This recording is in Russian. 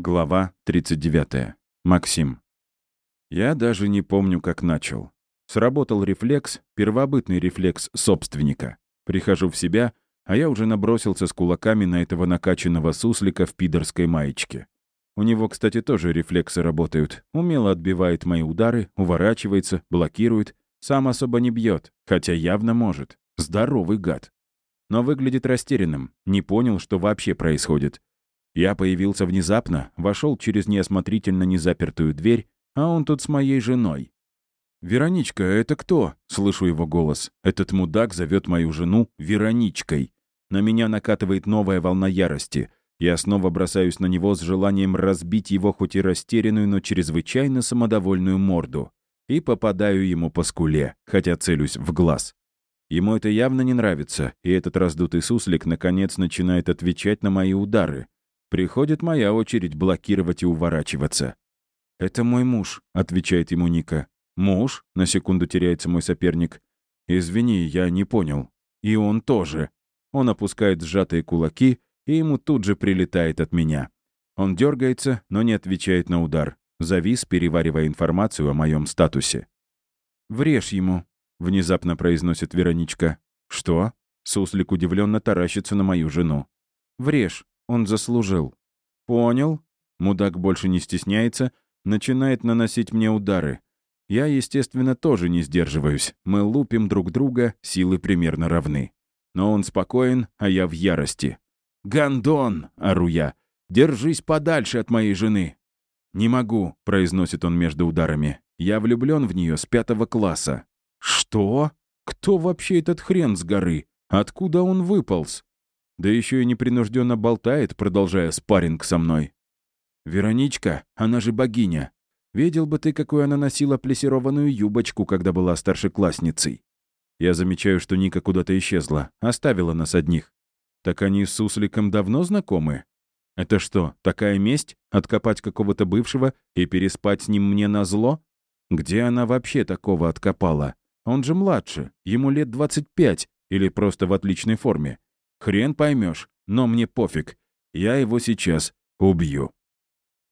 Глава 39. Максим. Я даже не помню, как начал. Сработал рефлекс, первобытный рефлекс собственника. Прихожу в себя, а я уже набросился с кулаками на этого накачанного суслика в пидорской маечке. У него, кстати, тоже рефлексы работают. Умело отбивает мои удары, уворачивается, блокирует. Сам особо не бьет, хотя явно может. Здоровый гад. Но выглядит растерянным, не понял, что вообще происходит. Я появился внезапно, вошел через неосмотрительно незапертую дверь, а он тут с моей женой. «Вероничка, это кто?» — слышу его голос. Этот мудак зовет мою жену Вероничкой. На меня накатывает новая волна ярости. Я снова бросаюсь на него с желанием разбить его хоть и растерянную, но чрезвычайно самодовольную морду. И попадаю ему по скуле, хотя целюсь в глаз. Ему это явно не нравится, и этот раздутый суслик наконец начинает отвечать на мои удары. Приходит моя очередь блокировать и уворачиваться. «Это мой муж», — отвечает ему Ника. «Муж?» — на секунду теряется мой соперник. «Извини, я не понял». «И он тоже». Он опускает сжатые кулаки, и ему тут же прилетает от меня. Он дергается, но не отвечает на удар. Завис, переваривая информацию о моем статусе. «Врежь ему», — внезапно произносит Вероничка. «Что?» — Суслик удивленно таращится на мою жену. «Врежь. Он заслужил. Понял. Мудак больше не стесняется, начинает наносить мне удары. Я, естественно, тоже не сдерживаюсь. Мы лупим друг друга, силы примерно равны. Но он спокоен, а я в ярости. «Гандон!» — ору я. «Держись подальше от моей жены!» «Не могу», — произносит он между ударами. «Я влюблен в нее с пятого класса». «Что? Кто вообще этот хрен с горы? Откуда он выполз?» Да еще и непринужденно болтает, продолжая спарринг со мной. «Вероничка, она же богиня. Видел бы ты, какую она носила плесированную юбочку, когда была старшеклассницей. Я замечаю, что Ника куда-то исчезла, оставила нас одних. Так они с Сусликом давно знакомы? Это что, такая месть? Откопать какого-то бывшего и переспать с ним мне на зло? Где она вообще такого откопала? Он же младше, ему лет 25 или просто в отличной форме. Хрен поймешь, но мне пофиг. Я его сейчас убью.